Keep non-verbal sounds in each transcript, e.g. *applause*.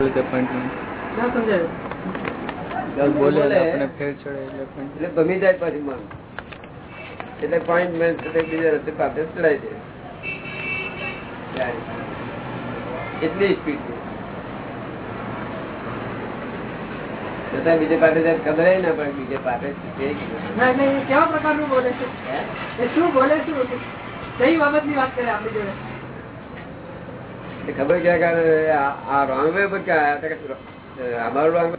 ના. સમજાય. બોલે આપણે ફેર ચડે એટલે પણ એટલે ભમી જાય પાછી મન. એટલે પોઈન્ટ મેન બીજા રસ્તે પાસે ચડાય છે. એટલી સ્પીડ છતાં બીજે પાસે જાય ખબર ને પડે બીજે પાસે છે કેવા પ્રકારનું બોલે છે? એ શું બોલે શું કઈ બાબતની વાત કરે આપણી જોડે? ખબર ક્યાં આ- રોંગ વે પર ક્યાં? અમારું રોંગ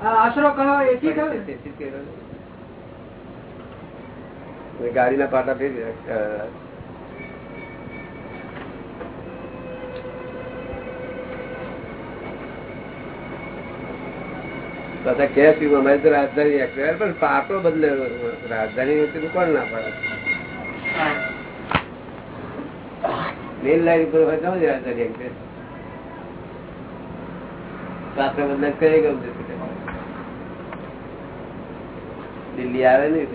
આ ના પાટા ફેરી અ, કે અમારી રાજધાની એક્ટિવા પણ પાટો બદલે રાજધાની વચ્ચે કોણ ના પડે? મેલ લાઈન ઉપર હોય રાજધાની એક્ટિવા પાત્ર બદલે કઈ ગમશે દિલ્હી આવે ને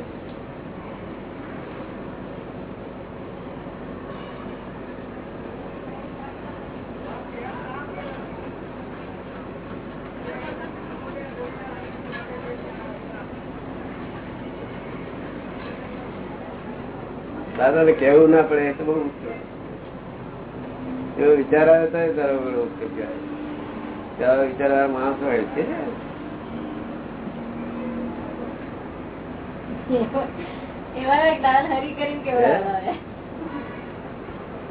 દાદા ને કેવું ના પડે તો બહુ. એવો વિચાર આવે તો તારો કહેવાય. વિચાર આવે માણસ હોય છે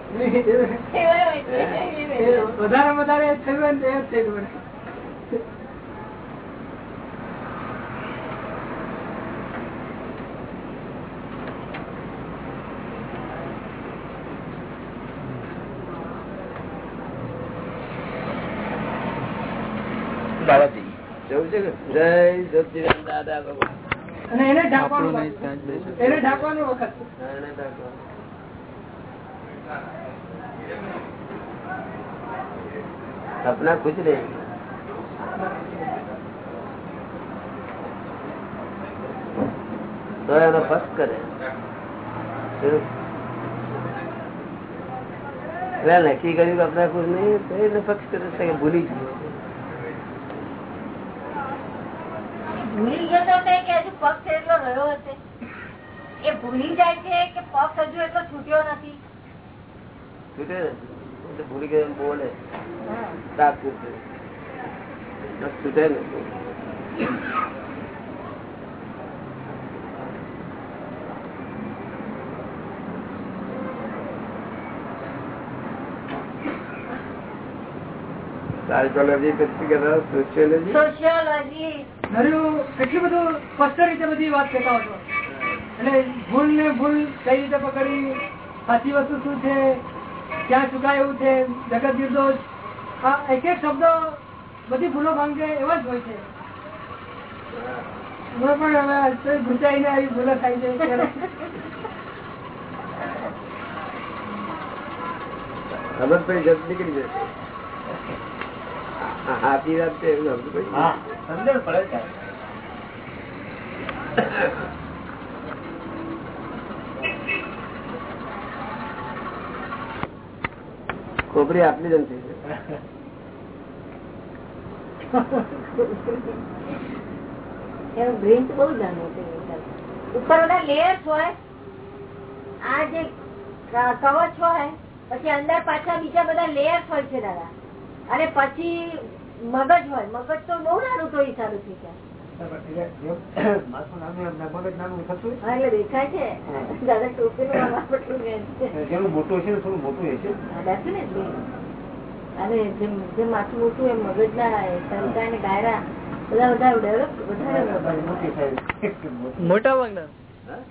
*laughs* વધારે વધારે થયું હોય ને તો એ જ થયું હોય. જવું છે કે જય સચિદાન દાદા બાબા અને એને ઢાંકવાનું આપણું નહીં પાછું. ત્યાં જ બેસે. એને ઢાંકવાનું વખત એને ડાકો. સપના ખુશ રહે તો એનો ફર્સ્ટ કરે પેલા નક્કી કર્યું કે આપણા ખુશ નહીં તો એને ફક્ત કરે છે કે ભૂલી ગયો ભૂલી ગયો તો કે હજુ પક્ષ એટલો રહ્યો હશે? એ ભૂલી જાય છે કે પક્ષ હજુ એટલો છૂટ્યો નથી? ભૂલી ગયો બોલે. છૂટે. સાયકોલોજી પછી સોશિયોલોજી ઘણું બધું સ્પષ્ટ રીતે બધી વાત કરતા હતો એટલે ભૂલ ને ભૂલ કઈ રીતે પકડી સાચી વસ્તુ શું છે ક્યાં ચુકાય એવું છે જગત નિર્દોષ આ એક એક શબ્દો બધી ભૂલો ભાંગે એવા જ હોય છે. પણ હવે ભૂચાઈને આવી ભૂલો થાય છે. ત્યારે ખબર પડી નીકળી જશે. આ હાથી વાત છે એવું સમજ પડે ખોપરી આપની જ થઈ બહુ નાનું છે ઉપર બધા લેયર્સ હોય આ જે કવચ હોય પછી અંદર પાછા બીજા બધા લેયર્સ હોય છે દાદા. અને પછી મગજ હોય મગજ તો બહુ નાનું તો એ સારું થઈ. મોટું બધા બધા ભાગના? હા?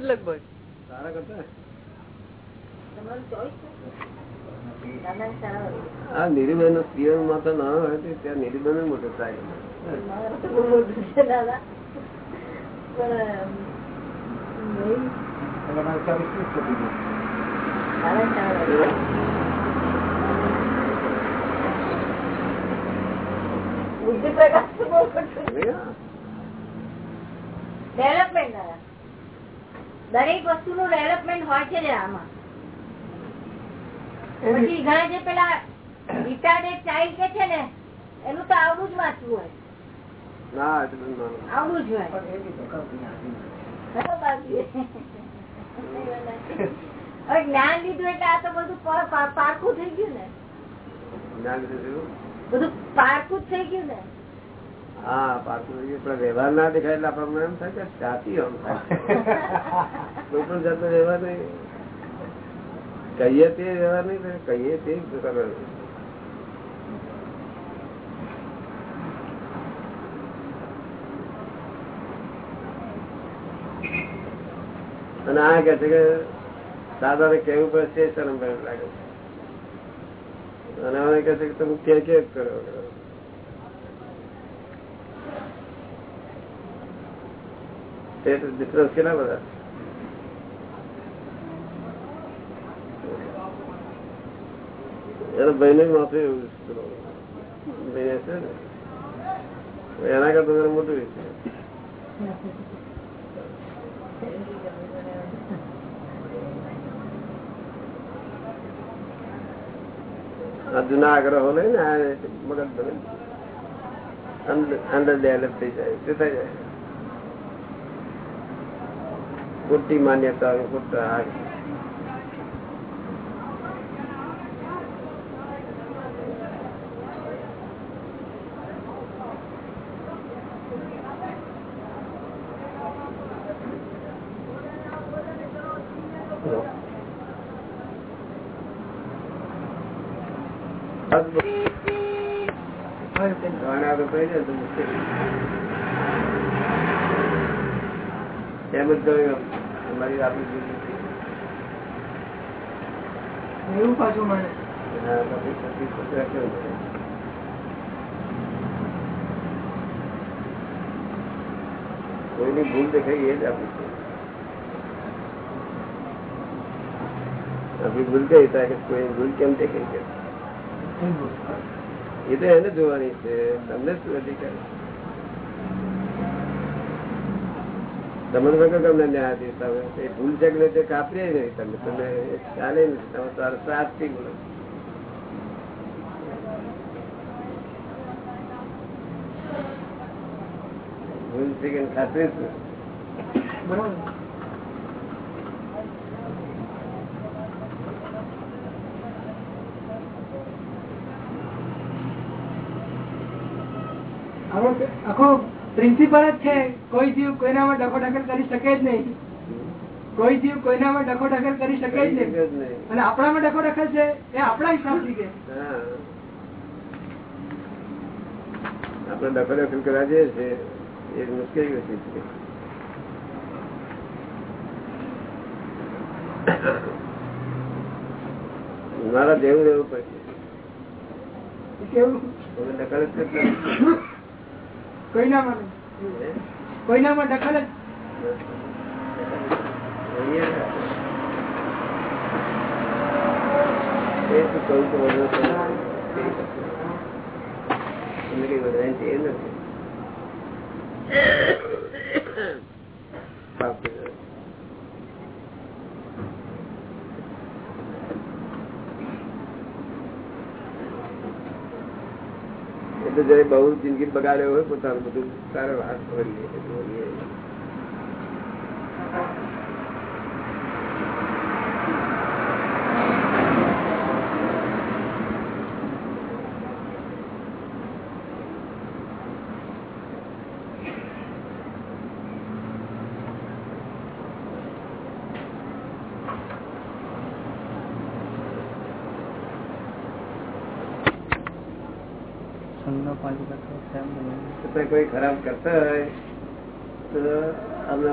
જ લગભગ? સારા કરતા? તમારું ચોઈસ સારા. આ નિર્બંધ નો સ્ત્રીઓ માં તો ના હોય ત્યાં નિર્બંધ મોટો થાય. ડેવલપમેન્ટ દરેક વસ્તુ નું ડેવલપમેન્ટ હોય છે આમાં. પછી ઘણા જે પેલા રિટાર્ડેડ ચાઇલ્ડ કે છે ને એનું તો આવડું જ વાંચવું હોય. આવડું જ જ્ઞાન લીધું એટલે આ તો બધું પારખું થઈ ગયું ને? બધું પારખું જ થઈ ગયું ને. હા જોઈએ. પણ વ્યવહાર ના દેખાય એટલે આપણને એમ થાય કે આમ થાય *laughs* કોઈ પણ જાતનો વ્યવહાર નહીં. કહીએ તે વ્યવહાર નહીં. કહીએ તે સરળ અને આ કે છે કે દાદા ને કેવું પડશે શરમ લાગે છે. અને હવે કહે છે કે તમે કે કે કરો. ડિફરન્સ કેટલા બધા? ભાઈ ને ને. એના કરતા મોટું જૂના આગ્રહો લઈ ને આ મગજ બને અંડર ડેવલપ થઈ જાય, શું થઈ જાય? ખોટી માન્યતા ખોટા આ ઘણા તો કહી જાય તો મુશ્કેલ એવું પાછું રાખ્યો ને. કોઈની ભૂલ દેખાય એ જ આપી છે. આપણી ભૂલ કઈ થાય? કે કોઈ ભૂલ કેમ દેખાય કે એ તો એને જોવાની છે. તમને શું અધિકાર તમે વગર તમને ન્યાય આપીએ તમે એ ભૂલ છે કે તે કાપીએ નહીં તમે. તમે ચાલે નહીં તમે સાચથી બોલો. ભૂલ છે કે ખાતરી આખો પ્રિન્સિપલ જ છે કોઈ જીવ કોઈનામાં ડખો દખલ કરી શકે જ નહીં કોઈ જીવ કોઈનામાં ડખો દખલ કરી શકે જ નહીં. અને આપણામાં ડખો દખલ છે એ આપણા હિસાબથી કે. આપણે ડખો દખલ કરવા જઈએ છે એ મુશ્કેલી વસ્તુ છે મારા જેવું રહેવું પડશે કેવું જ કરતા. કોઈનામાં. કોઈનામાં દખલ જ એ *coughs* તો કહું તો વધુ તો કરી શકું. એમને કઈ વધારે છે એ નથી પાપ થઈ જાય. જયારે બહુ જિંદગી બગાડ્યો હોય પોતાનું બધું તારે વાત કરીએ બોલીએ સંઘ પાલિકા તો તેમ છતાં કોઈ ખરાબ કરતા હોય તો અમને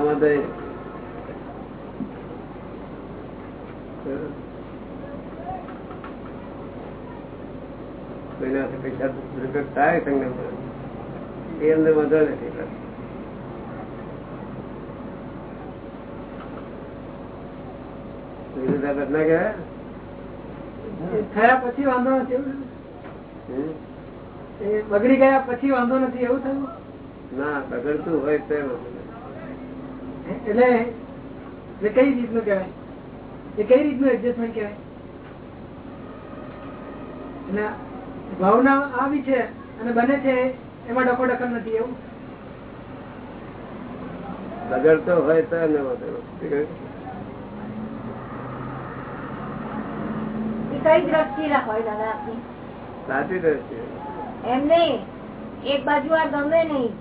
કોઈના પૈસા દુરુપયોગ થાય સંગમ એ અંદર વાંધો નથી વિરોધાભાસ ના કહેવાય? થયા પછી વાંધો નથી? એ બગડી ગયા પછી વાંધો નથી એવું થયું? ના બગડતું હોય તો એટલે એટલે કઈ રીતનું કહેવાય? એ કઈ રીતનું એડજસ્ટમેન્ટ કહેવાય? એટલે ભાવના આવી છે અને બને છે એમાં ડકો ડકલ નથી એવું? બગડતો હોય તો કઈ દ્રષ્ટિ હોય દાદા આપની? સાચી દ્રષ્ટિ. એમ નહીં. એક બાજુ આ ગમે નહીં.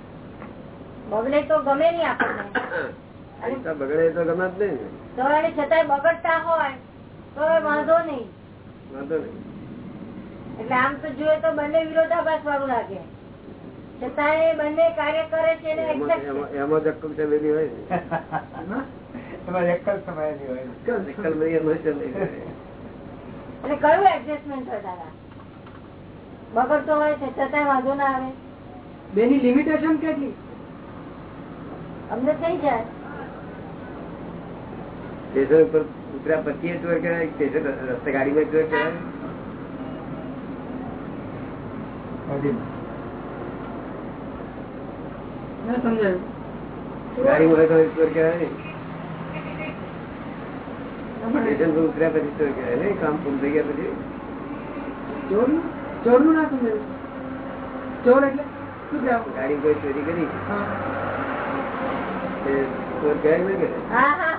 બગડે તો ગમે નહીં આપણને. બગડે તો ગમે જ નહીં. તો એને છતાંય બગડતા હોય તો વાંધો નહીં. વાંધો નહીં. એટલે આમ તો જોઈએ તો બંને વિરોધાભાસ વાળું લાગે. છતાંય એ બંને કાર્ય કરે છે એમાં ચલેલી હોય સમાયેલી હોય. એટલે કયું એડજસ્ટમેન્ટ હોય દાદા બગડતો હોય છે છતાંય વાંધો ના આવે. બેની લિમિટેશન કેટલી? અમને થઈ જાય. સ્ટેશન ઉપર ઉતર્યા પછી એ ચોર કહેવાય સ્ટેશન રસ્તે ગાડીમાં ચોર કહેવાય. ના સમજાયું. ગાડી હોય તો ચોર કહેવાય. ને સ્ટેશન પર ઉતર્યા પછી ચોર કહેવાય કામ પૂરું થઈ ગયા પછી. ચોરનું ના સમજાયું ચોર એટલે શું કહેવું ગાડી કોઈ ચોરી કરી? હા. એ ચોર કહેવાય ને કે હા હા.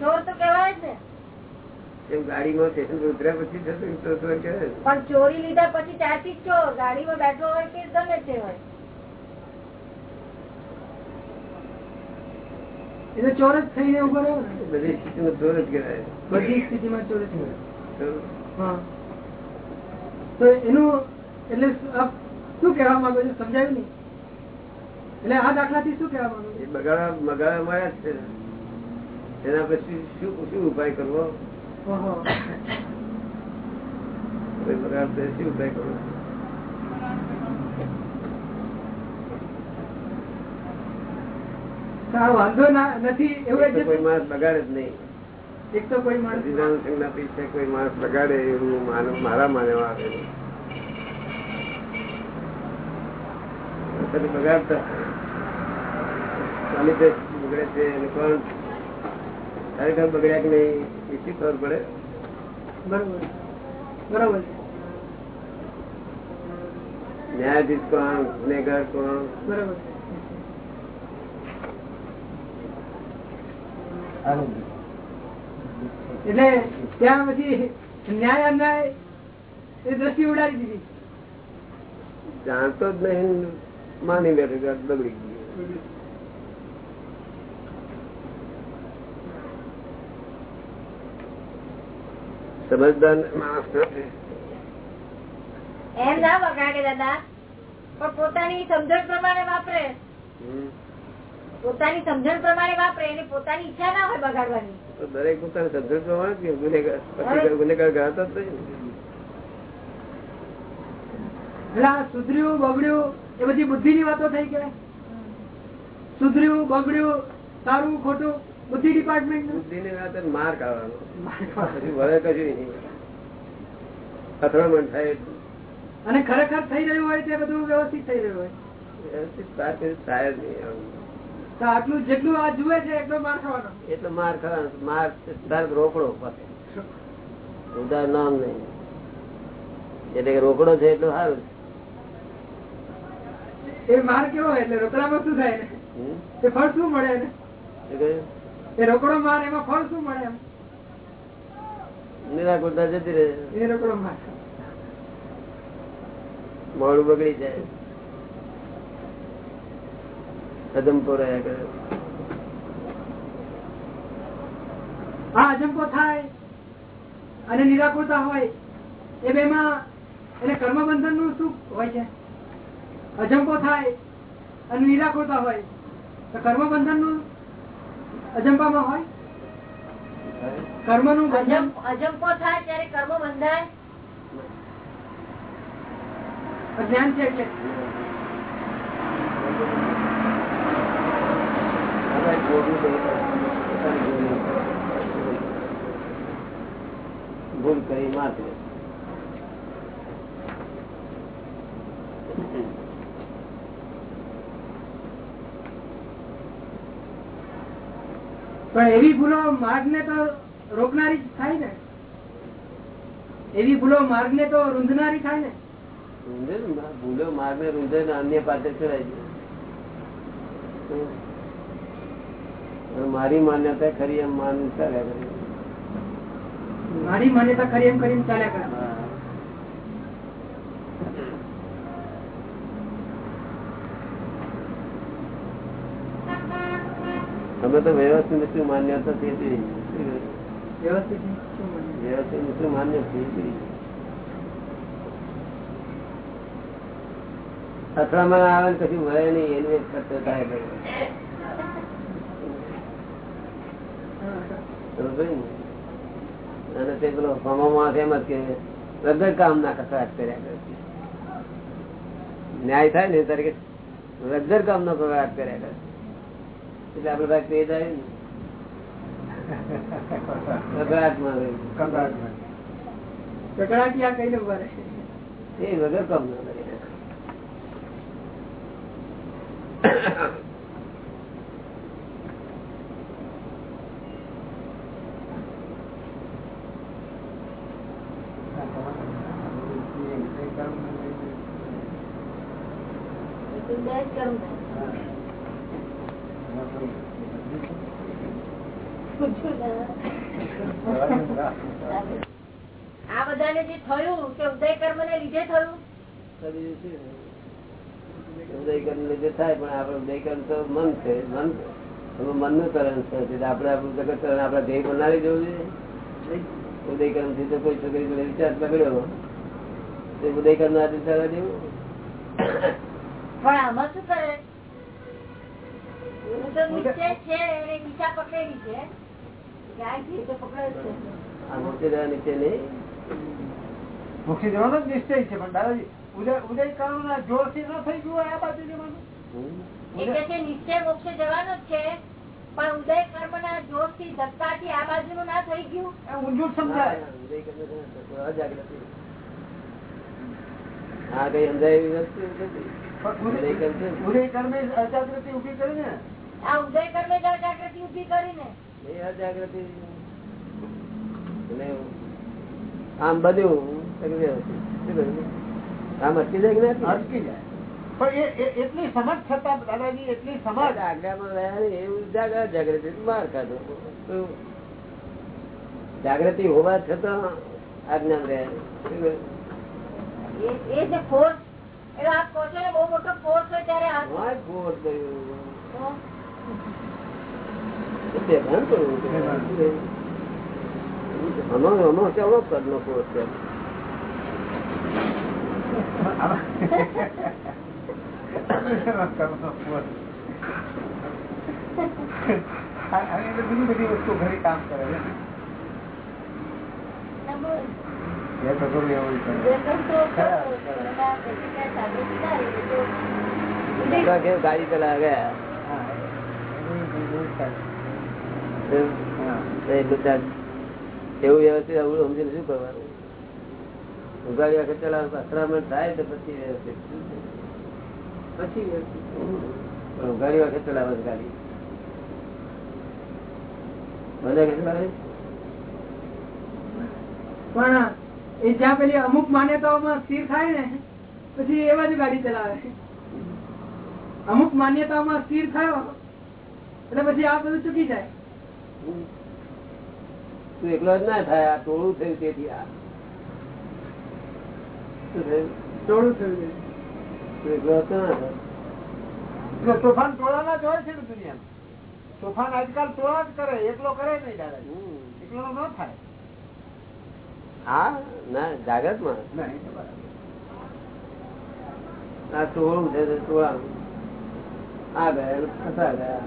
ચોર તો કહેવાય જ ને. એમ ગાડીમાં સ્ટેશન પર ઉતર્યા પછી જતું તો ચોર કહેવાય ને. પણ ચોરી લીધા પછી ત્યાંથી જ ચોર. ગાડીમાં બેઠો હોય કે ગમે તે હોય. એ તો ચોર જ થઈને ઊભો રહ્યો ને. બધી સ્થિતિમાં ચોર જ કહેવાય. બધી સ્થિતિમાં ચોર જ થયો. તો હા. તો એનું એટલે શું- કહેવા માંગો છો? સમજાયું નહીં. એટલે આ દાખલા થી શું કહેવા માંગો એ બગાડવા મળ્યા જ છે એના પછી શું શું ઉપાય કરવો? બગાડ શું ઉપાય કરવો? વાંધો નથી એવું બગાડે જ નહીં. એક તો કોઈ માણસ સંઘના પૈસે કોઈ માણસ લગાડે એવું માનવ મારા માનવા આવે નહીં. અત્યારે બગાડતા. ચાલી બગડે છે અને કોણ? ખરેખર બગડ્યા કે નહીં એ ખબર પડે? બરોબર. બરોબર. ન્યાયાધીશ કોણ? ગુનેગાર કોણ? બરોબર. છે. એટલે ત્યાં પછી ન્યાય અન્યાય એ દ્રષ્ટિ ઉડાડી દીધી જાણતો જ નહીં માની બેઠો બગડી ગયું સમજદાર માણસ. એમ ના વગાડે દાદા પણ પોતાની સમજણ પ્રમાણે વાપરે હમ. પોતાની સમજણ પ્રમાણે વાપરે એને પોતાની ઈચ્છા ના હોય બગાડવાની. તો દરેક પોતાની સમજણ પ્રમાણે ગુનેગાર ગુનેગાર ગણાતો જ નહીં સુધર્યું બગડ્યું એ બધી બુદ્ધિ ની વાતો થઈ ગયા સુધર્યું બગડ્યું સારું ખોટું બુદ્ધિ ડિપાર્ટમેન્ટ બુદ્ધિની વાત જ માર ખાવાનો. પછી વળે કશું નહીં. અથડામણ થાય અને ખરેખર થઈ રહ્યું હોય તે બધું વ્યવસ્થિત થઈ રહ્યું હોય. વ્યવસ્થિત વાત જ નહીં આટલું જેટલું આ જુએ છે એટલો માર ખાવાનો. એટલે માર ખાવાનો. માર તરત રોકડો પાસે. ઉધાર નામ નહીં. એટલે કે રોકડો છે એટલું સારું એ માર કેવો એટલે રોકડામાં શું થાય? એ ફળ શું મળે એને? એ રોકડો માર એમાં ફળ શું મળે એમ? નિરાકુરતા જતી રહે. એ રોકડો માર મોડું બગડી જાય. કદમપો રહ્યા કરે. આ અજંપો થાય અને નિરાકુરતા હોય એ બેમાં એટલે કર્મબંધનનું શું હોય છે? અજંપો થાય અને નિરાકુરતા હોય તો કર્મબંધનનું અજંપામાં હોય? કર્મનું અજંપો થાય ત્યારે કર્મ બંધાય અજ્ઞાન છે એટલે આપણે ખોટું કહ્યું. પોતાની ભૂલ. કરી માત્ર પણ એવી ભૂલો માર્ગ ને તો રોકનારી થાય ને એવી ભૂલો માર્ગ ને તો રૂંધનારી થાય ને રૂંધે ભૂલો રૂંધે ને અન્ય પાસે ચડાઈ છે મારી માન્યતા ખરી એમ માન ચાલ્યા કરે મારી માન્યતા ખરી એમ કરીને ચાલ્યા કરે. અમે તો વ્યવસ્થિત શું માન્યતા છે વ્યવસ્થિત શું માન્ય થઈ. અથડામણ આવે ને કશું ભય નહીં એનું એક ખર્ચો થાય? અને તે પેલો માણસ એમ જ કે વગર કામ ના કકડાટ કર્યા કરે ન્યાય થાય ને તરીકે વગર કામ નો કકડાટ કર્યા કરે એટલે આપડે ભાઈ તે જાય ને. કકડાટમાં રહે. કકડાટમાં. કકડાટિયા કહીને ઊભા રહે. એ વગર કામ ના કરે બે જ કરું ને. પૂછ્યું ને. આ બધાને જે થયું કે ઉદય કર્મ ને લીધે થયું કદી શું? ઉદયકર્મ લીધે થાય પણ આપડે તો મન છે. મન મનનું તરણ છે. આપડે આપણું જગત તરણ આપડા ધ્યેય બનાવી જવું જોઈએ. ઉદયકર્મથી તો કોઈ છોકરી જોડે વિચાર બગડ્યો તે ઉદયકર્મ ના આધીન થવા પણ આમાં શું કરે? એનું તો નિશ્ચય છે એને દિશા પકડેલી છે. કે આ છે તો પકડે જ છે. આ મોટી રહ્યા નીચે નહીં. મુખી જવાનો નિશ્ચય છે પણ દાદાજી ઉદય ઉદય કર્મ ના જોરથી ન થઈ ગયું આ બાજુ જવાનું? હમ? એ કે નિશ્ચય મોક્ષે જવાનો જ છે પણ ઉદય કર્મ ના જોરથી ધક્કા થી આ બાજુ નું ના થઈ ગયું? ઊંધું સમજાય. હા કઈ સમજાય એવી નથી. ઉદય- ઉદય કર્મે અજાગૃતિ ઊભી કરી ને આ ઉદય કર્મે જ અજાગૃતિ જાગૃતિ ઊભી કરીને. એ અજાગ્રતિ. એટલે આમ બધું આમ અટકી જાય કે ના અટકી જાય. પણ એટલી સમજ છતાં દાદાજી એટલી? સમજ. આજ્ઞામાં રહ્યા એવું જાગ- જાગૃતિ માર ખાધો. જાગૃતિ હોવા છતાં આજ્ઞા રહ્યા? એ- જે ફોર્સ એટલે આપ કહો બહુ મોટો હોય ત્યારે કર્યું. કરવું કેવો છે? *laughs* બીજી બધી વસ્તુ ઘણી કામ કરે છે ગાડી ચાલ એવું વ્યવસ્થિત આવું સમજીને શું કરવાનું ઉગાડી વખત ચલાવે અથડામણ થાય તો પછી વ્યવસ્થિત? પછી. વખત ચલાવે છે ગાડી પણ એ જ્યાં પેલી અમુક માન્યતાઓમાં સ્થિર થાય ને પછી એવા જ ગાડી ચલાવે અમુક માન્યતાઓમાં સ્થિર થયો એટલે પછી આ બધું ચૂકી જાય. તું એકલો જ ના થાય આ ટોળું થયું તેથી આ. ટોળું થયું તોફાન ટોળાના જ હોય છે ને દુનિયામાં. તોફાન આજકાલ ટોળા જ કરે એકલો કરે નહીં હમ. એકલો ન થાય. હા ના જાગ્રતમાં તો આ ટોળું છે ટોળા. આ ગયા ફસા ગયા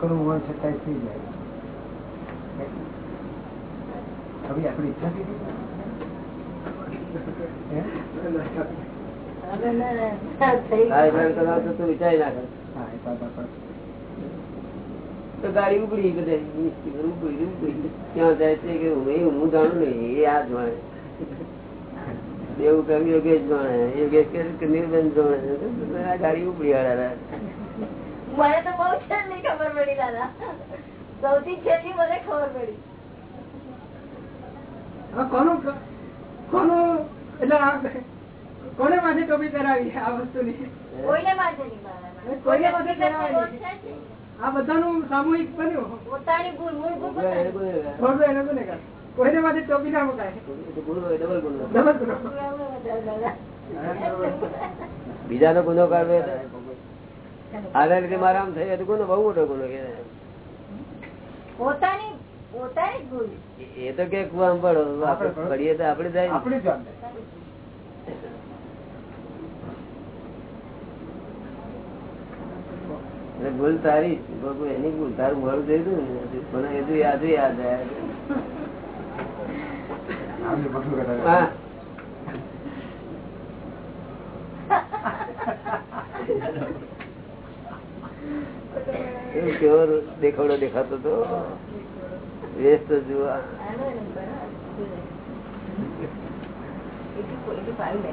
કરવું હોય છતાં થઈ જાય. હવે આપણી ઈચ્છા થઈ ગઈ વિચારી નાખે. તો ગાડી ઉપડી બધા ઉપડી ઉપડી ક્યાં જાય છે કે હું જાણું નહીં એ આ જાણે. એવું કહ્યું યોગેશ જાણે. યોગેશ કે નિર્બંધ જાણે આ ગાડી ઉપડી વાળા મને તો બહુ છેલ્લી ખબર પડી દાદા. સૌથી છેલ્લી મને ખબર પડી. હવે કોનું કોનું એટલે કોને માથે ટોપી કરાવી આ વસ્તુની? કોઈને માથે કોઈને માથે કોઈને કરાવે છે જ નહીં. આ બધાનું સામૂહિક બન્યું. પોતાની ભૂલ. કોઈ- ખોટું એને ગુનેગાર કોઈને માથે ટોપી ના મુકાય. તો ગુનો હોય, ડબલ ગુનો ડબલ ગુનો. બીજાનો ગુનો એટલે આના લીધે મારા આમ થયો તો ગુનો બહુ મોટો ગુનો કહેવાય. પોતાની પોતાની ભૂલ. એ તો કે પડીએ તો આપણે જાય આપણી જ વાત એટલે ભૂલ તારી. એની ભૂલ તારું મોડું થઈ ગયું મને એ યાદ યાદ કેવો દેખાવડો દેખાતો હતો વેસ્ટ એટી ફાઈવ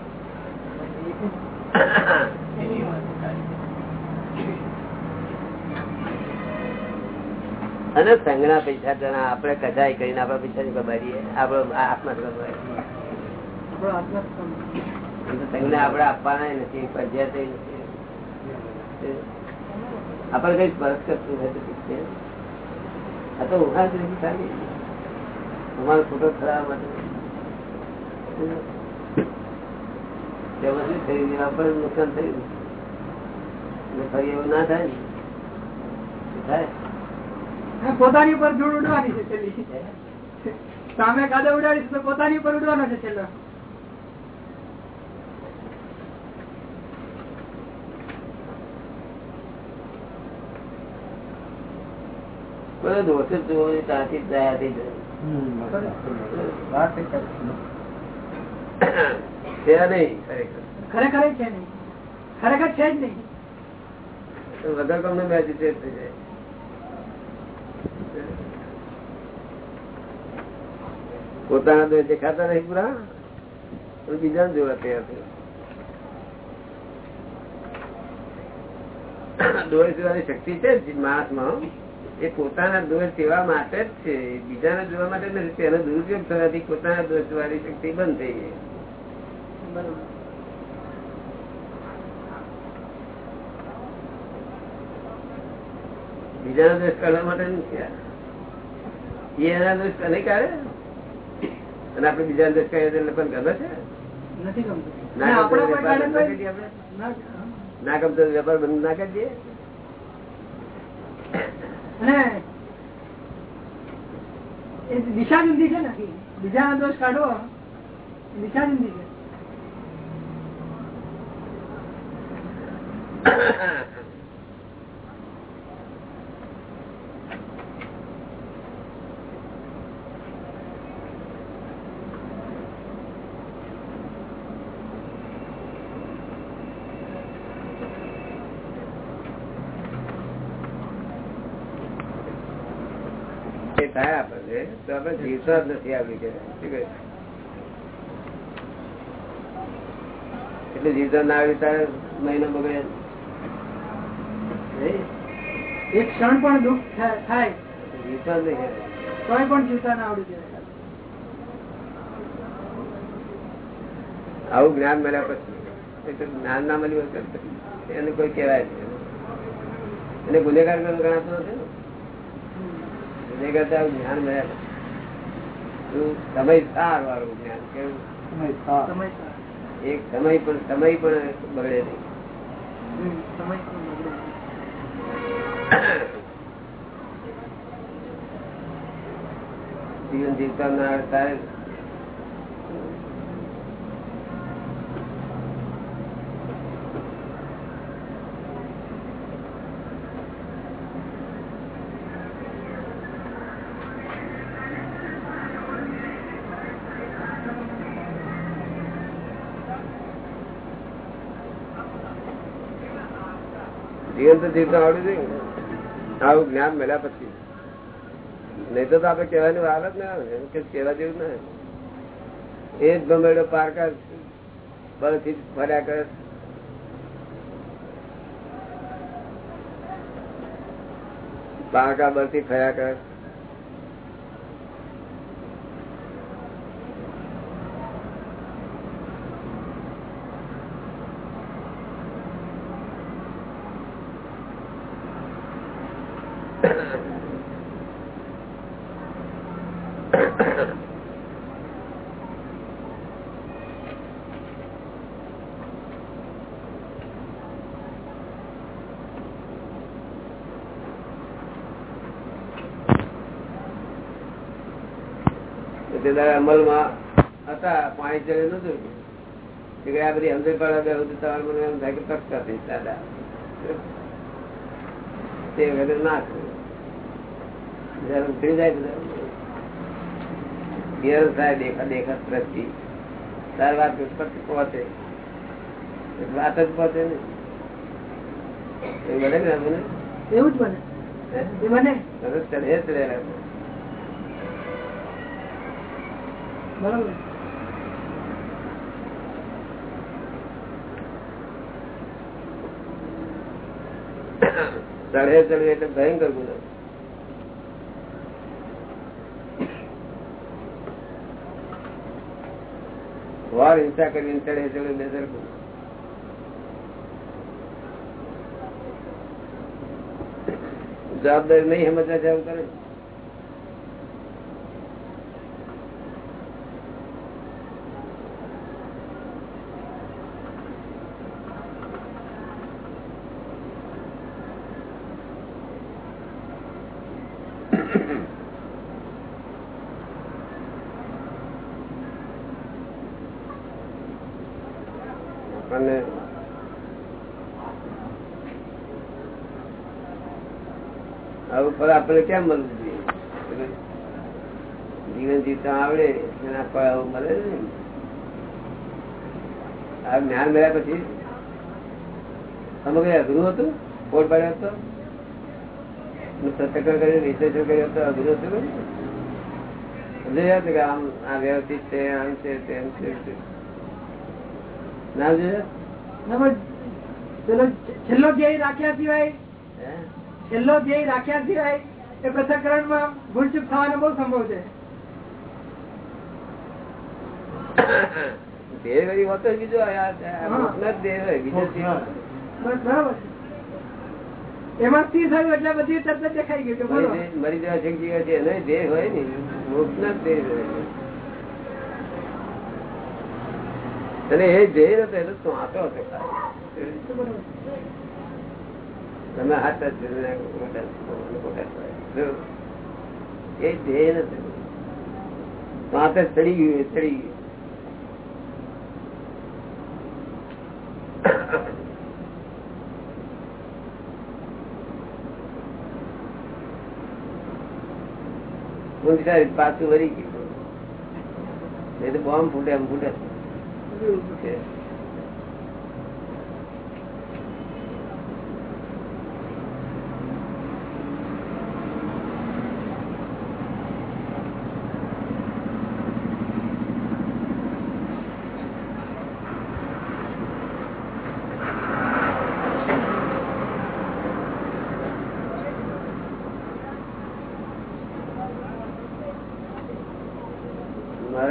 અને સંઘના પૈસા જણા આપણે કચાઈ કરીને આપડા પૈસા ની કમાડીએ આપડે આત્મા સંઘને આપણે આપવાના નથી ફરજિયાત આપણે કઈ સ્પર્શ કરતું નથી આ તો ઊભા જ નથી ખાલી અમારો ફોટો ખરાબ માટે થઈ નુકસાન થયું. ફરી એવું ના થાય ને. થાય? પોતાની ઉપર ધૂળ ઉડવાની છે છેલ્લી. સામે કાદા ઉડાડીશ તો પોતાની ઉપર ઉડવાનો છે છેલ્લો. દોષ જોવો ત્યાંથી ખરેખર. ખરેખર છે નહીં. ખરેખર છે જ નહીં. વગર કમને મેજિસ્ટ્રેટ થઈ જાય પોતાના દોષ દેખાતા નહીં પૂરા? બીજા જોવા તૈયાર થયો. દોષ જોવાની શક્તિ છે માણસમાં એ પોતાના દોષ સેવા માટે જ છે. બીજાને જોવા માટે નથી. તેનો દુરુપયોગ થવાથી પોતાના દોષ જોવાની શક્તિ બંધ થઈ ગઈ. બીજાના દોષ કાઢવા માટે નથી એના દોષ તને કાઢે? અને આપડે બીજા અંદર કઈ લોકોને ગમે છે? ના ગમતો વેપાર બંધ? ના, કરી દઈએ? એ દિશા જુદી છે ને બીજા દોષ કાઢો. દિશા જુદી છે *coughs* એ થાય આપણને તો આપણે જીવતા જ નથી કે. એટલે જીવતા ના આવી તારે મહિનો બગડે એક ક્ષણ પણ દુઃખ થાય. જીવતા નહીં. તોય પણ જીવતા ના આવડું જોઈએ આવું જ્ઞાન મળ્યા પછી જ્ઞાન ના મળ્યું હોય એને કોઈ કહેવાય નહીં. એને ગુનેગાર ગણાતો નથી. ગુનેગાર તો આવું જ્ઞાન મળ્યા સમય સાર વાળું જ્ઞાન કેવું. એક સમય પણ સમય પણ બગડે નહીં. સમય જીવન જીવતા ના તો જીવતા આવડવું જોઈએ આવું જ્ઞાન મળ્યા પછી. નહીં તો આપડે કેવાની જ ના આવે, એમ કે કેવા જેવું ના એ જ ગમેડો પારકા બળથી ફર્યા કરે. પારકા બળથી ફર્યા કરે. તે અમલમાં હતા પાણી ચડ્યું નતું કે આ બધી સમજણ પડે બે બધું તમારે મને એમ થાય કે પક્ષતા થઈ દાદા. તે વખતે ના જયારે ઉતરી જાય તો થાય દેખા દેખા પ્રતિ તાર વાત પછી પહોંચે. વાત જ પહોંચે ને એવું બને ને મને એવું જ બને? બને. ચડે જ ચડે ચડે એટલે ભયંકર ગુનો. વાર હિંસા કરીને ચડે ચડે બેદર ગુનો. જવાબદારી નહીં સમજવા જેવું કરે અને આવું ફળ આપણે કેમ મળવું જોઈએ? જીવન જીવતા આવડે, એના ફળ આવું મળે ને આ જ્ઞાન મળ્યા પછી તમે અઘરું હતું? કોટ પાડ્યો હતો? સત્યકર કર્યું રિસર્ચ કર્યો હતો અઘરું હતું? સમજાયું કે આમ આ વ્યવસ્થિત છે, આમ છે, તેમ છે ના જોયા છેલ્લો ધ્યેય રાખ્યા સિવાય હે? છેલ્લો ધ્યેય રાખ્યા સિવાય એ પૃથ્થકરણમાં ગુણચુપ થવાનો બહુ સંભવ છે. ધ્યેય હોતો બીજો બરાબર એમાં સ્થિર થયું એટલે બધી તરત દેખાઈ ગયું મરી જવા જીવે છે એનો હોય ને મોક્ષનો દેહ હોય. અને એ ધ્યેય નતો એટલે તો હતો. તમે હાથ એ ધ્યેય નથી. તો ચડી ગયું, એ ચડી ગયું. ઊંઘાડી પાછું વરી ગયું. નહીં તો બોમ્બ ફૂટે એમ ફૂટે.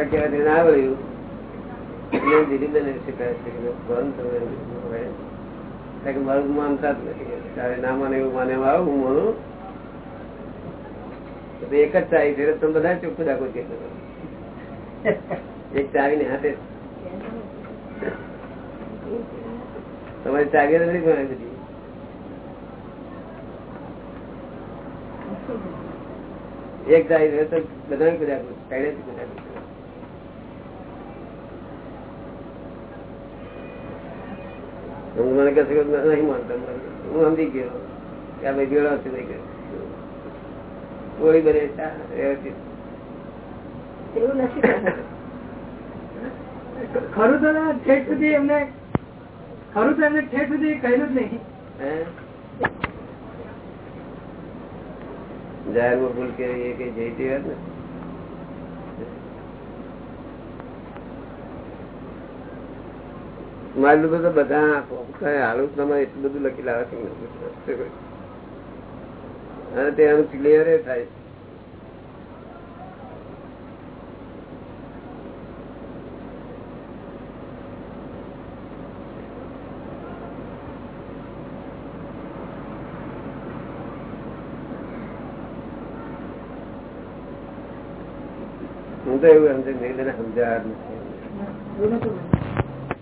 મારા કહેવાથી ના વળ્યું. એટલે દિલીપને શીખવાય છે કે ભગવાન તમે હોય. કારણ કે મારું માનતા જ નથી. તારે ના માને એવું માને આવું હું માનું તો એક જ ચાવી છે તમે બધા ચોખ્ખું રાખો છે એક ચાવી ને હાથે. તમારી ચાવી નથી ભણે બધી. એક જાય તો બધા હું મને કહે છે નહીં માનતો. હું સમજી ગયો કે આ ભાઈ જોડા છે નહીં ગોળી બને વ્યવસ્થિત. એવું નથી ખરું તો ઠેઠ સુધી એમને ખરું તો એમને ઠેઠ સુધી કહ્યું જ નહીં. જાહેરમાં ભૂલ કે જઈતી હોય ને? મારું તો બધા હાલું તમારે એટલું બધું લખી લાવે છે. અને તે એનું ક્લિયર થાય હું તો એવું સમજે નહીં સમજાવ નથી.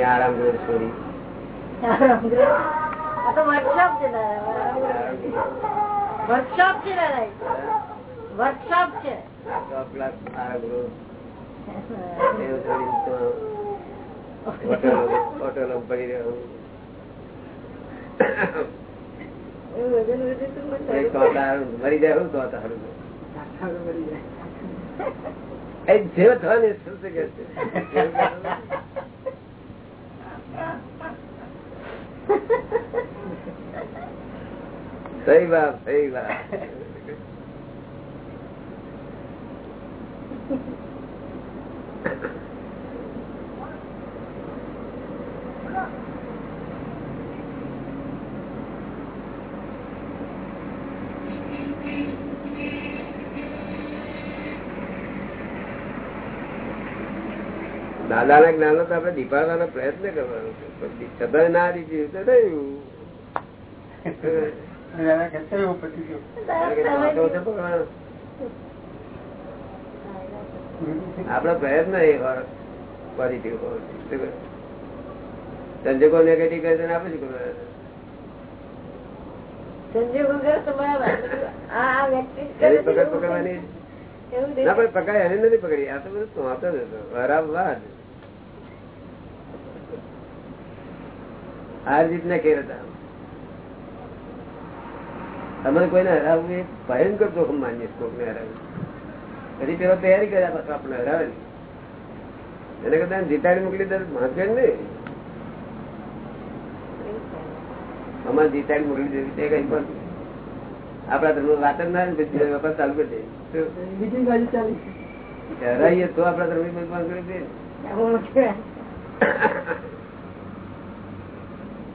તો આવે. હારું, *laughs* મરી જાય એવું તો જેવો થયો શું છે કે છે? *laughs* સહી વાત સહી વાત દાદા ના જ્ઞાન તો આપડે દીપાડવાનો પ્રયત્ન કરવાનો છે. છતાં ના દીધી તો રહ્યું આપડો પ્રયત્ન એ પોઝિટિવ સંજોગો નેગેટિવ કરે આપણે શું કરવાનું? આ રીતના કેર હતા. તમને કોઈને હરાવવું એ ભયંકર જોખમ માનીએ કોકને હરાવ્યું પછી પેલો તૈયારી કર્યા પાછો આપણે હરાવે એને કદાચ જીતાડી મોકલી દે મહત્વ ને અમારે જીતાડી મોકલી દેવી તે કઈ પણ. આપડા ધર્મ વાત જ ના બીજી વેપાર ચાલુ કરી દે? બીજી બાજુ ચાલી. હરાઈએ તો આપડા ધર્મ બંધ કરી દે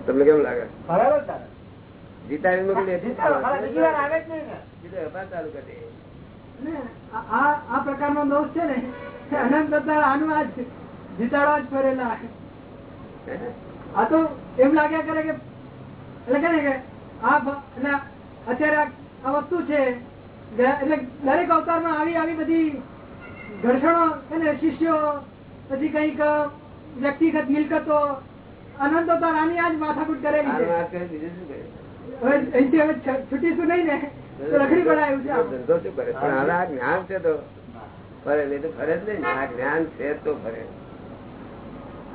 તમને કેમ લાગે? બરાબર જીતાડી મોકલી દે જીતા ખરા, બીજી વાર આવે જ નહીં ને. બીજો વેપાર ચાલુ કરે ને આ પ્રકારનો દોષ છે ને અનંત આનું આ જીતાડવા જ ફરેલા આ તો એમ લાગ્યા કરે કે એટલે કે ને કે આ એટલે અત્યારે આ- વસ્તુ છે એટલે દરેક અવતારમાં આવી આવી બધી ઘર્ષણો છે ને શિષ્યો પછી કંઈક વ્યક્તિગત મિલકતો અનંત અવતાર આની આ જ માથાકૂટ કરેલી છે. બીજું શું કરે છૂટીશું નહીં ને રખડી પડાયું છે ધંધો શું કરે? પણ આ જ્ઞાન છે તો ફરે નહીં તો ફરે જ નહીં આ જ્ઞાન છે તો ફરે.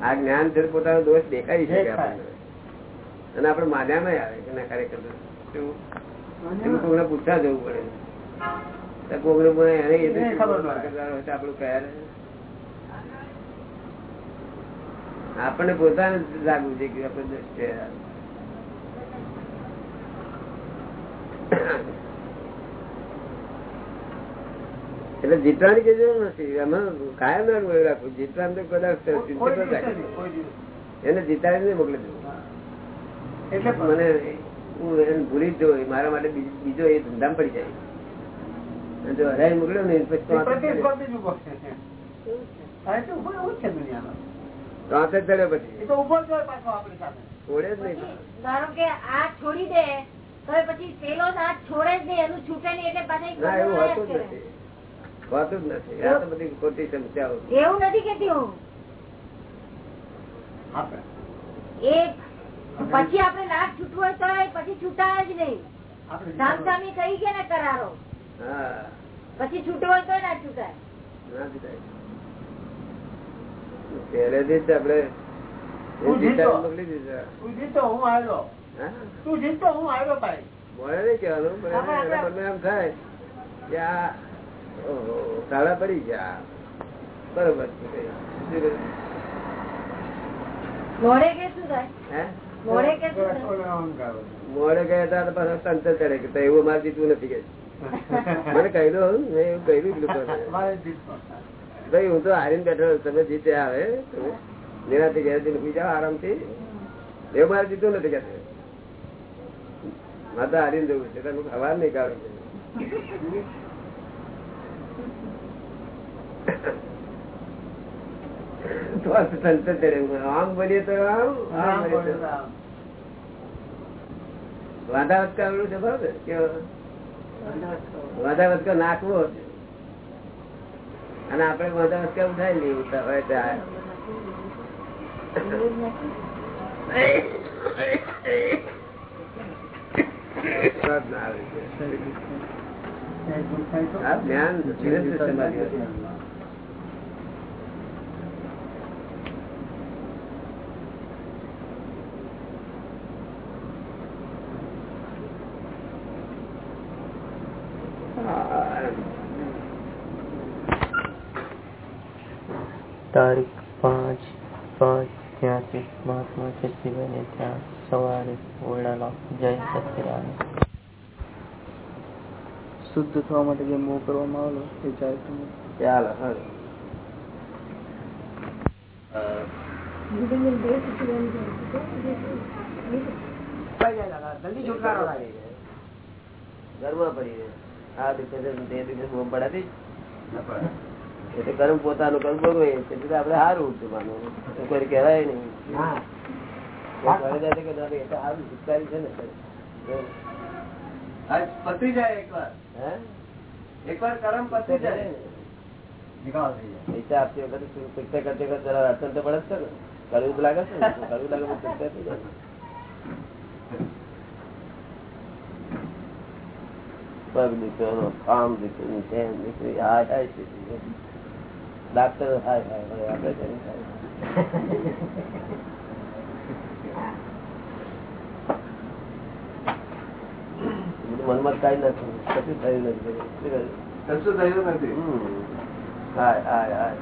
આ જ્ઞાન છે પોતાનો દોષ દેખાડી શકે દેખાય. આપણને. અને આપણે માન્યા માં આવે એના શું? એનું પૂછવા જવું પડે. તો કોકને એને એ આપણું કયા આપણને પોતાને જ લાગવું છે કે આપણે દોષ છે. એટલે જીતવાની કે જરૂર નથી એમાં કાયમ ના રાખવું જીતવાનું તો કદાચ. એને જીતાડી નહીં મોકલી દઉં એટલે મને હું એને ભૂલી જ જવું મારા માટે બીજો એ ધંધામ પડી જાય જો હરાઈ મોકલ્યો ને પછી તો એ આંખે જ પ્રતિસ્પર્ધી જ ઊભો છે. એવું છે. હા, એ તો ઊભો એવું જ છે દુનિયામાં. તો આંખે જ ચડ્યો પછી એ જ હોય પાછો આપણી સામે. છોડે જ નહીં પછી ધારો કે આ છોડી દે તો પછી પેલો હાથ છોડે જ નહીં એનું છૂટે નહીં એટલે પાછા એવું ખોટું જ રહ્યા જ કરે. નથી હોતું જ નથી આ તો બધી ખોટી સમસ્યાઓ એવું નથી કેતી હું એક પછી આપણે નાક છૂટવું હોય તો પછી છૂટા જ નહીં સામસામી થઈ ગયા ને કરારો હા પછી છૂટવું હોય તો ના છૂટાય ના જીતાય. પહેલેથી જ આપડે હું જીતો. મોકલી દીધા. હું આવ્યો? તું જીતો હું આવ્યો ભાઈ. મોડે નહીં કહેવાનું પણ એમ થાય કે આ ઓહો, પડી ગયા. બરોબર? મોડે કે શું થાય? મોડે કે. મોડે ગયા હતા તો પાછા તંત્ર ચડે કે તો એવું મારે જીતવું નથી કે મને કહ્યું મેં એવું કહ્યું. ભાઈ હું તો હારીને બેઠો તમે જીતે આવે. તમે નિરાતે ઘેર જઈને બીજા જાઓ આરામથી. એવું મારે જીતવું નથી કે મારે તો હારીને જવું છે તમે હવાર નહીં કાઢો તો આ આમ બોલીએ તો આમ છે બરોબર? કેવો? નાખવો છે. અને આપડે વાંધા કેવું થાય નહીં ઉઠા હોય ત્યાં જ્ઞાન ધીરે સમાધિ હોય. હા. તારીખ પાંચ પાંચ ત્યાંથી મહાત્મા શક્તિભાઈને ત્યાં સવારે ઓરડાનો જય સત્યરામ શુદ્ધ થવા માટે જે મોહ કરવામાં આવેલો એ જાય તમે ચાલ જલ્દી છુટકારો. ઘરમાં પડી રહે. આ દિવસે ને તે દિવસે બોમ્બ પડાતી એટલે કર્મ પોતાનું કર્મ ભોગવે એટલે આપડે સારું માનવું કોઈ કહેવાય નહીં. પગ દીકરો તેમ દીકરી આ થાય છે. ડાક્ટર હાય હાય આપણે મનમાં કઈ નથી કશું થયું નથી? કશું થયું નથી. હાય હાય હાય.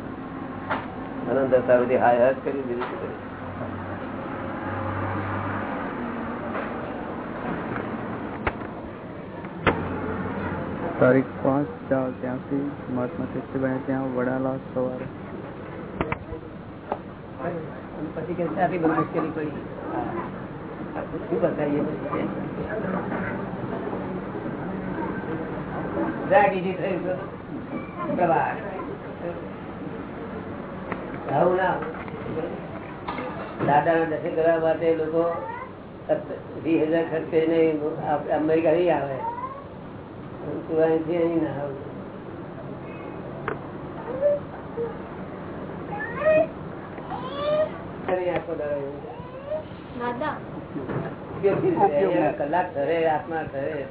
અનંત હતા બધી હાય હાય કરી દીધું તારીખ પાંચ ચાર ત્યાંથી મહાત્મા શક્તિભાઈ ત્યાં વડાલા સવારે અને પછી કે આટલી બધી મુશ્કેલી પડી શું બતાવીએ પછી? જાગીજી થયું તો પ્રભાત. આવું ના દાદા ના દર્શન કરવા માટે લોકો વીસ હજાર ખર્ચે નહીં અમેરિકા નહીં આવે કલાક ધરે આત્મા ધરે?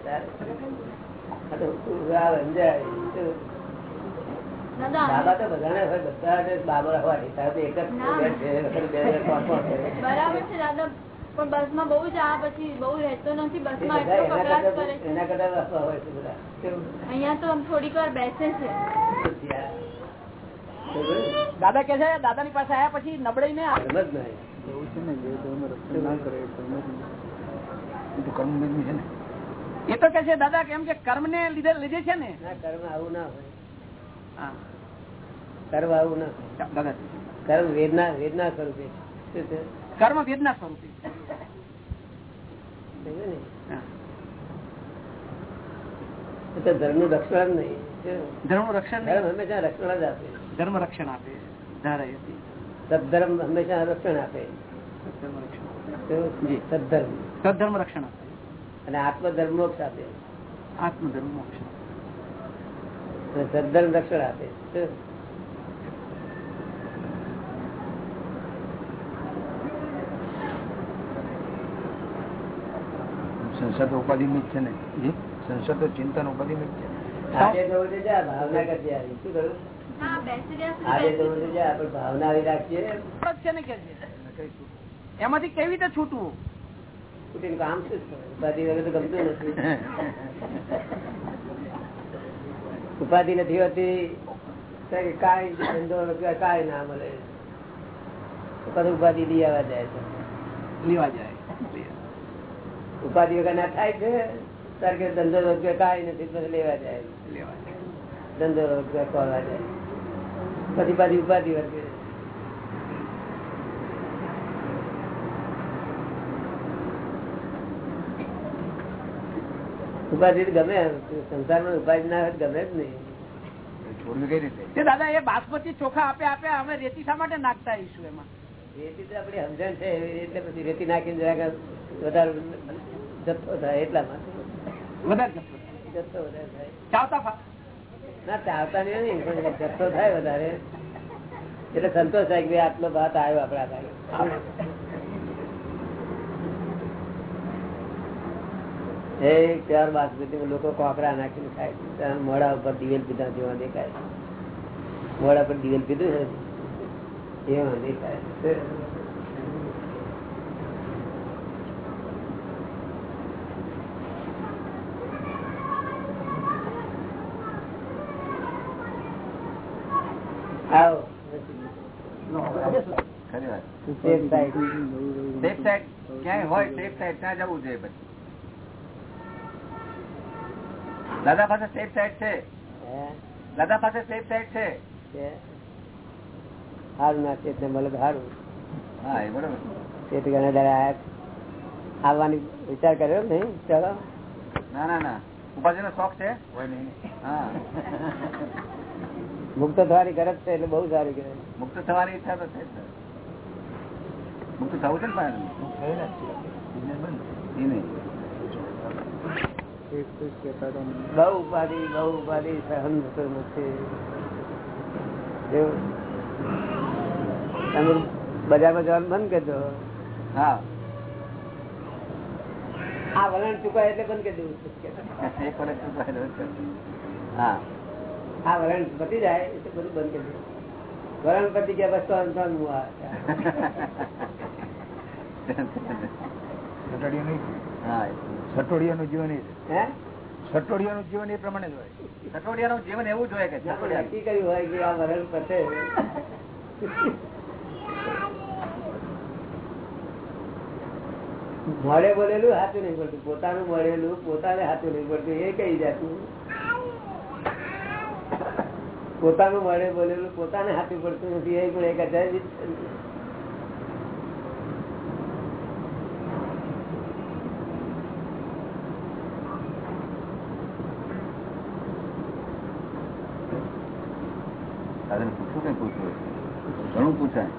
બાબા તો બધાને બધા જ બાબા હોય. તારે એક જ. બરાબર છે દાદા. પણ બસમાં બહુ જ આ પછી બહુ રહેતો નથી બસ એ માં એટલો કકડાટ કરે છે. એના કરતા વાસવા હોય છે બધા. અહીંયા તો થોડીક વાર બેસે છે. દાદા કે છે દાદા ની પાસે આવ્યા પછી નબળાઈ ને એમ જ નહીં. એવું છે ને જે ધર્મ રક્ષણ ના કરે એ તો કે છે દાદા કેમ કે કર્મ ને લીધે લીધે છે ને? કર્મ આવું ના હોય. હા. કર્મ આવું ના હોય. કર્મ વેદના વેદના સ્વરૂપે. છે? કર્મ વેદના સ્વરૂપે. ધર્મનું રક્ષણ નહીં? ધર્મનું રક્ષણ હંમેશા રક્ષણ જ આપે. ધર્મ રક્ષણ આપે સદધર્મ હંમેશા રક્ષણ આપે. સદધર્મ સદધર્મ. રક્ષણ આપે. અને આત્મધર્મ મોક્ષ આપે. આત્મધર્મ મોક્ષ સદધર્મ રક્ષણ આપે. સંસદ ઉપાધિમિત છે ને? સંસદ તો ચિંતન ઉપાધિમિત છે. આજે જવું છે જા ભાવના કરજે આવી. શું કરું હા બેસી ગયા આજે જવું છે જા પણ ભાવના આવી રાખીએ. છે ને કે છે. એમાંથી કેવી રીતે છૂટવું? કામ શું ઉપાધિ વગર તો ગમતું નથી. ઉપાધિ નથી હોતી કાંઈ ધંધો કાંઈ ના મળે. પછી ઉપાધિ લઈ આવવા જાય છે લેવા જાય ઉપાધિ વગર ના થાય છે. તાર કે ધંધો વગર કાંઈ નથી પછી લેવા જાય. લેવા જાય. ધંધો વગર ખોલવા જાય. પછી પાછી ઉપાધિ વર્ગે ઉપાધિ ગમે સંસારમાં ઉપાધિ ના હોય ગમે જ નહીં. છોડવી કઈ રીતે? દાદા એ બાસમતી ચોખા આપે આપે અમે રેતી શા માટે નાખતા આવીશું એમાં? રેતી તો આપડી સમજણ છે એટલે પછી રેતી નાખીને જરાક વધારે જથ્થો થાય એટલા માટે વધારે જથ્થો. જથ્થો વધારે થાય. ચાવતા ના ચાવતા નહીં જથ્થો થાય વધારે. એટલે સંતોષ થાય કે આટલો ભાત આવ્યો આપડા ભાઈ એક ચાર બાસમતી લોકો કોકરા નાખીને ખાય મોડા ઉપર દિવેલ પીધા જેવા દેખાય મોઢા પર દિવેલ પીધું છે એવા જોઈએ પછી. દાદા પાસે સેફ સાઈડ છે? દાદા પાસે સેફ સાઈડ છે? સારું ના છે એટલે મળે તો સારું હા એ બરાબર. તે ઘણા દાડા આવવાની વિચાર કર્યો ને ચલો. ના ના ના. ઉપાધિ નો શોખ છે? હોય નહીં. હા. મુક્ત થવાની ગરજ છે એટલે બહુ સારી મુક્ત થવાની ઈચ્છા તો છે મુક્ત થવું છે ને પણ. બહુ ઉપાધિ બહુ ઉપાધિ સહન થતું નથી. એવું. તમે બજારમાં જવાનું બંધ કરજો હા. આ વલણ ચૂકાય એટલે બંધ કરી દેવું *laughs* એક વર્ષ શું ફાયદો છે? હા. આ વલણ પતી જાય એટલે બધું બંધ કરી દેવું. વલણ પતી ગયા બસ તો અંતર હું. આ સટોડિયાનું જીવન એ. નું સટોડિયાનું જીવન એ પ્રમાણે જ હોય. સટોડિયાનું જીવન એવું જ હોય કે ના, નક્કી કર્યું હોય કે આ વરણ પતે. *laughs* મોડે બોલેલું હાથું નહીં પડતું. પોતાનું મળેલું પોતાને હાથું નહીં પડતું. એ કઈ જાતું પોતાનું મળે બોલેલું પોતાને હાથું પડતું નથી. એ પણ એક અજાયબી જ છે. દાદાને પૂછવું કઈ પૂછવું ઘણું પૂછાય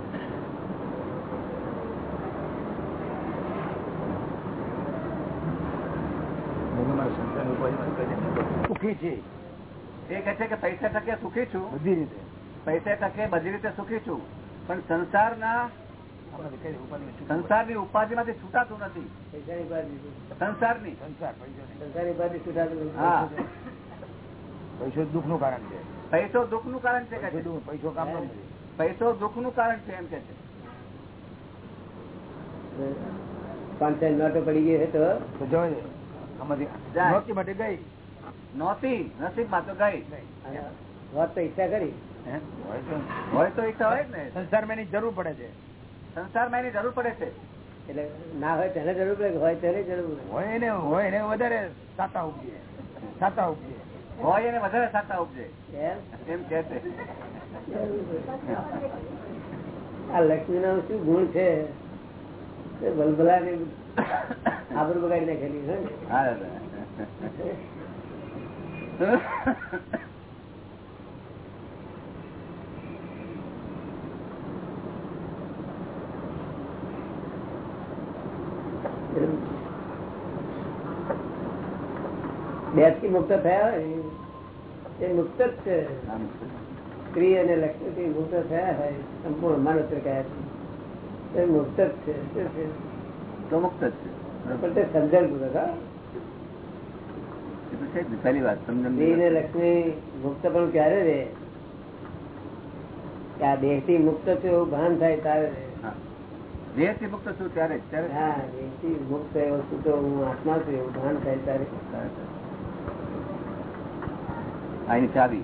ભગવાનના સંતાન ઉપાધિમાં કહે છે ને, સુખી છે એ કહે છે કે પૈસા ટકે સુખી છું. બધી રીતે. પૈસે ટકે બધી રીતે સુખી છું. પણ સંસારના કઈ ઉપાધિ માંથી છૂટાતું નથી. સંસારની. સંસાર પૈસો નહીં. સંસારની બાજુ છૂટાતું હા પૈસો દુઃખનું કારણ છે પૈસો દુઃખનું કારણ છે પૈસો કામ નથી પૈસો દુઃખનું કારણ છે એમ કે છે. પાંચસો નોટો પડી ગઈ તો? તો જવા દે. આમાંથી જાય. નોકરી માટે ગઈ? નહોતી નસીબમાં તો ગઈ. હોત તો ઈચ્છા કરી. હે? હોય તો હોય તો ઈચ્છા હોય ને. સંસારમાં એની જરૂર પડે છે. સંસારમાં એની જરૂર પડે છે. એટલે ના હોય તેને જરૂર પડે હોય તેને જરૂર પડે? હોય એને હોય એને વધારે સાતા ઉપજે. સાતા ઉપજે. હોય એને વધારે સાતા ઉપજે. એમ? એમ કે છે. આ લક્ષ્મી નો શું ગુણ છે? ભલભલા ને આબરૂ બગાડી નાખેલી છે ને હા દાદા બેસથી મુક્ત થયા હોય એ મુક્ત જ છે. સ્ત્રી અને લક્ષ્મી થી મુક્ત થયા હોય સંપૂર્ણ માનવ કયા છે. એ મુક્ત જ છે. તો મુક્ત જ છે. પણ તે સમજણ પૂર્વક લક્ષ્મી મુક્ત પણ ક્યારે રે કે આ દેહથી મુક્ત છે એવું ભાન થાય ત્યારે રે. દેહથી મુક્ત છું ત્યારે ત્યારે હા દેહથી મુક્ત એવો હું આત્મા છું એવું ભાન થાય ત્યારે એની ચાવી.